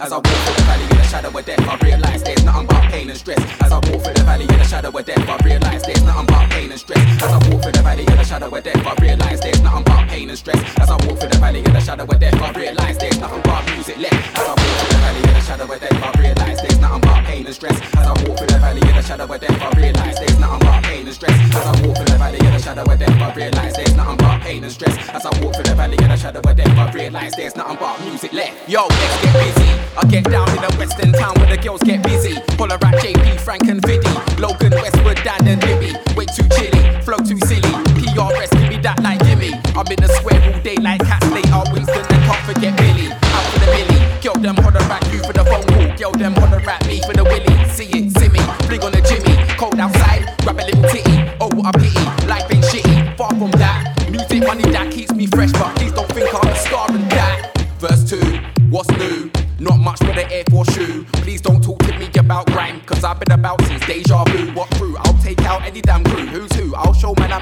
As I walk through the valley in the shadow of death, I realize there's nothing but pain and stress. As I walk through the valley in the shadow of death, I realize there's nothing but pain and stress. As I walk through the valley in the shadow of death, I realize there's nothing but pain and stress. As I walk through the valley in the shadow of death, I realize there's nothing but music left. As I walk through the valley in the shadow of death, I realize there's nothing but pain and stress. As I walk through the valley in the shadow of death, I realize there's nothing but pain and stress. As I walk through the valley in the shadow of death, I realize there's nothing but pain and stress. As I walk through the valley in the shadow of death, I realize there's nothing but music left. Yo, let's get busy. I get down in the western town where the girls get busy. Holler at JP, Frank and Viddy. Logan, Westwood, Dan and Libby. Way too chilly, flow too silly. PRS, give me that like gimme. I'm in the square all day like cats.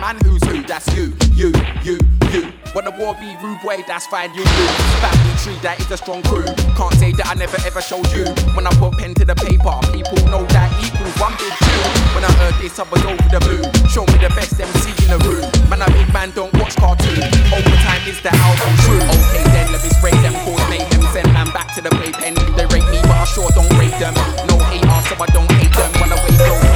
Man who's who. That's you, you, you, you. When the war be rude way, that's fine, you lose. Family tree, that is a strong crew. Can't say that I never ever showed you. When I put pen to the paper, people know that equals one big two. When I heard this, I was over the moon. Show me the best MC in the room. Man, a big man don't watch cartoon. Overtime is the album true. Okay, then let me spray them, cause make them send man back to the playpen. They rate me, but I sure don't rate them. No hater, so I don't hate them. When I run away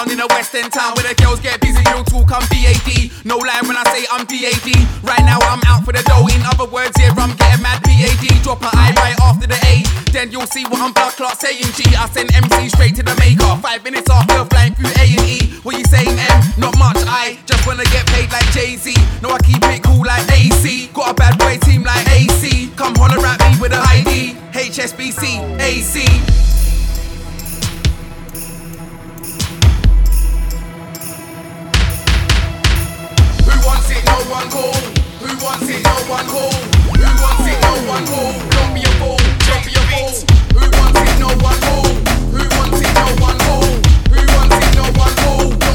down in a West End town where the girls get busy, you two come VAD. No lie when I say I'm DAD. Right now I'm out for the dough, in other words, here I'm getting mad PAD. Drop an I right after the A. Then you'll see what I'm blood clot saying, G. I send MC straight to the maker. Five minutes after, flying through A and E. What you saying, M? Not much, I just wanna get paid like Jay Z. No, I keep it cool like AC. Got a bad boy team like AC. Come holler at me with a ID. HSBC, AC. wants it? No one call. Who wants it? No one call. Who wants it? No one call. Don't be a fool. Don't be a fool. Who wants it? No one call. Who wants it? No one call. Who wants it? No one call.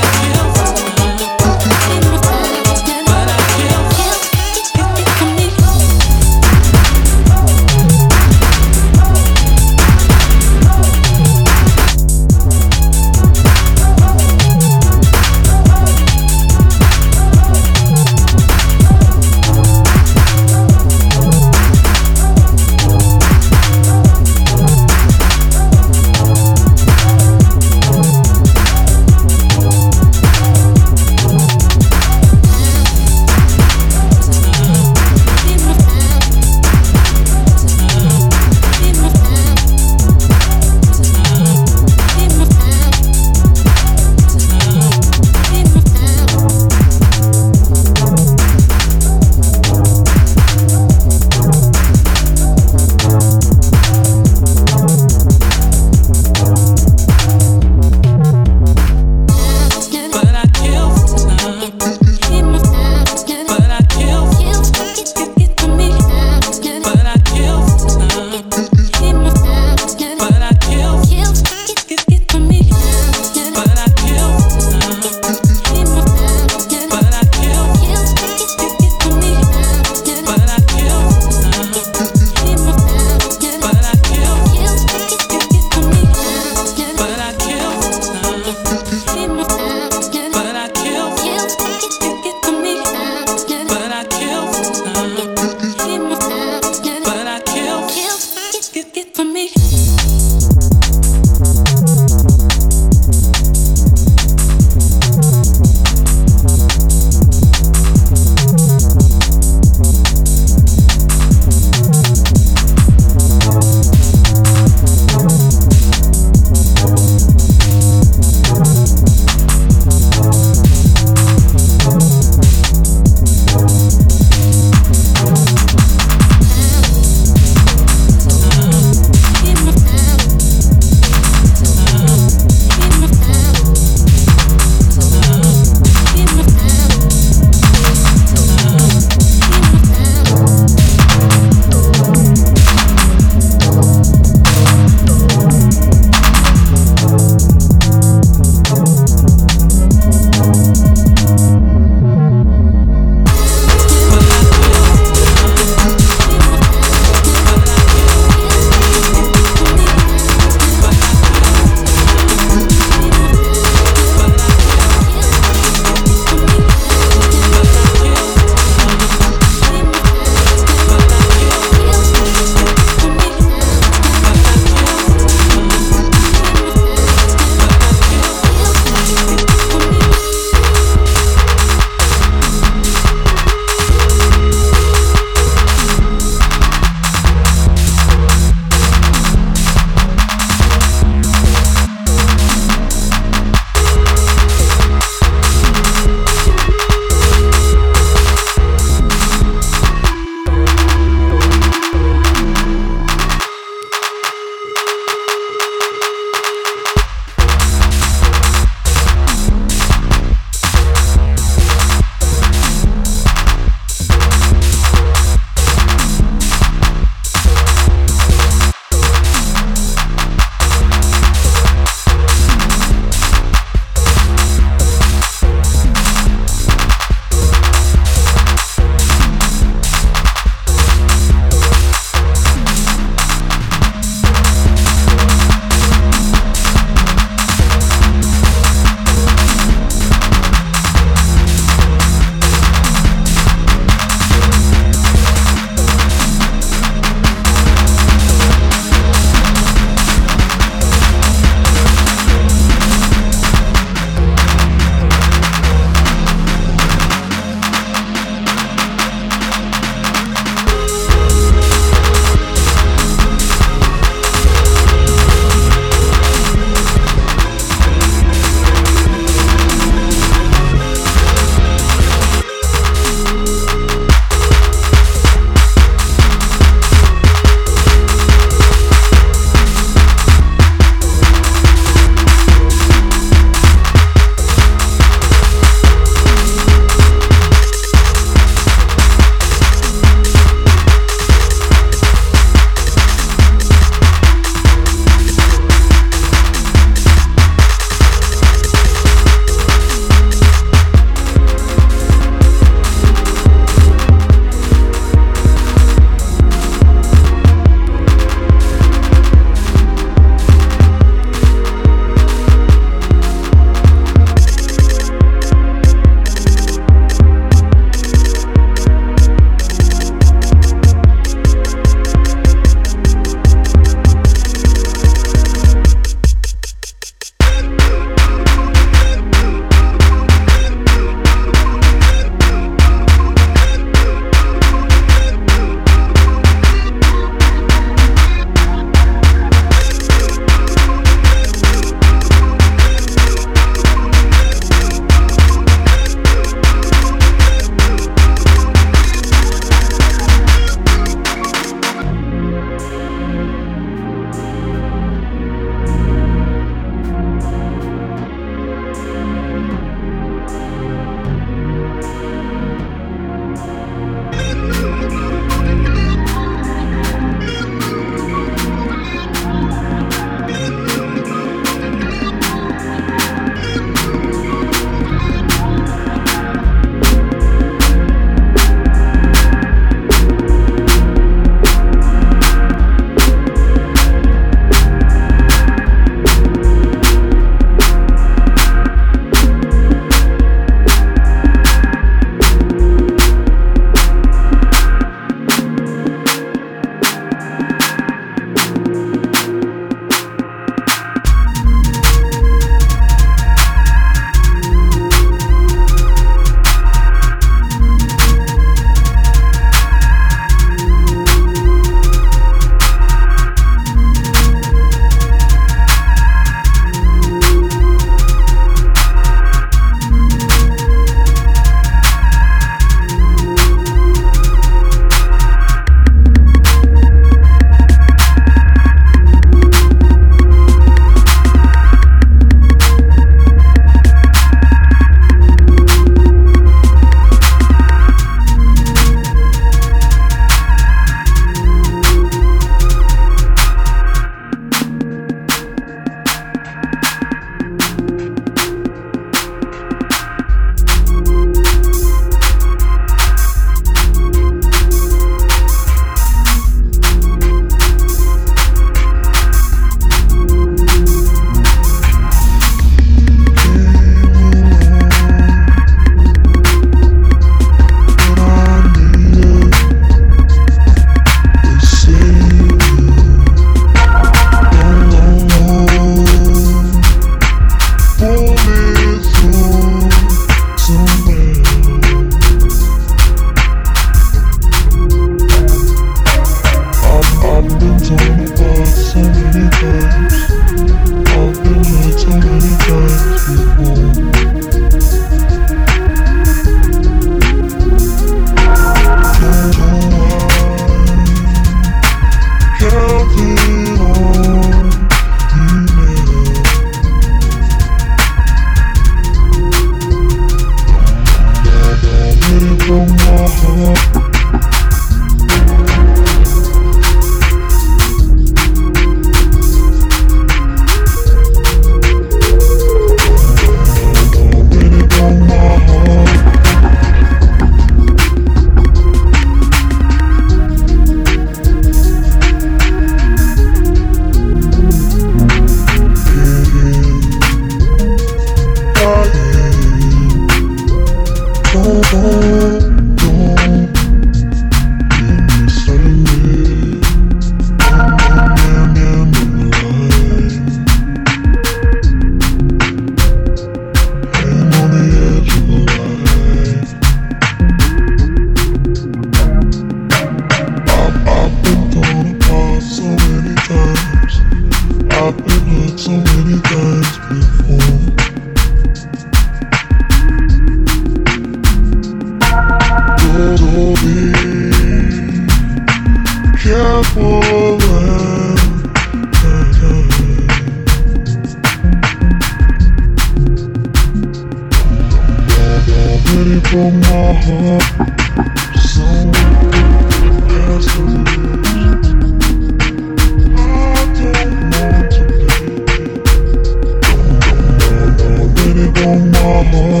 meu amor.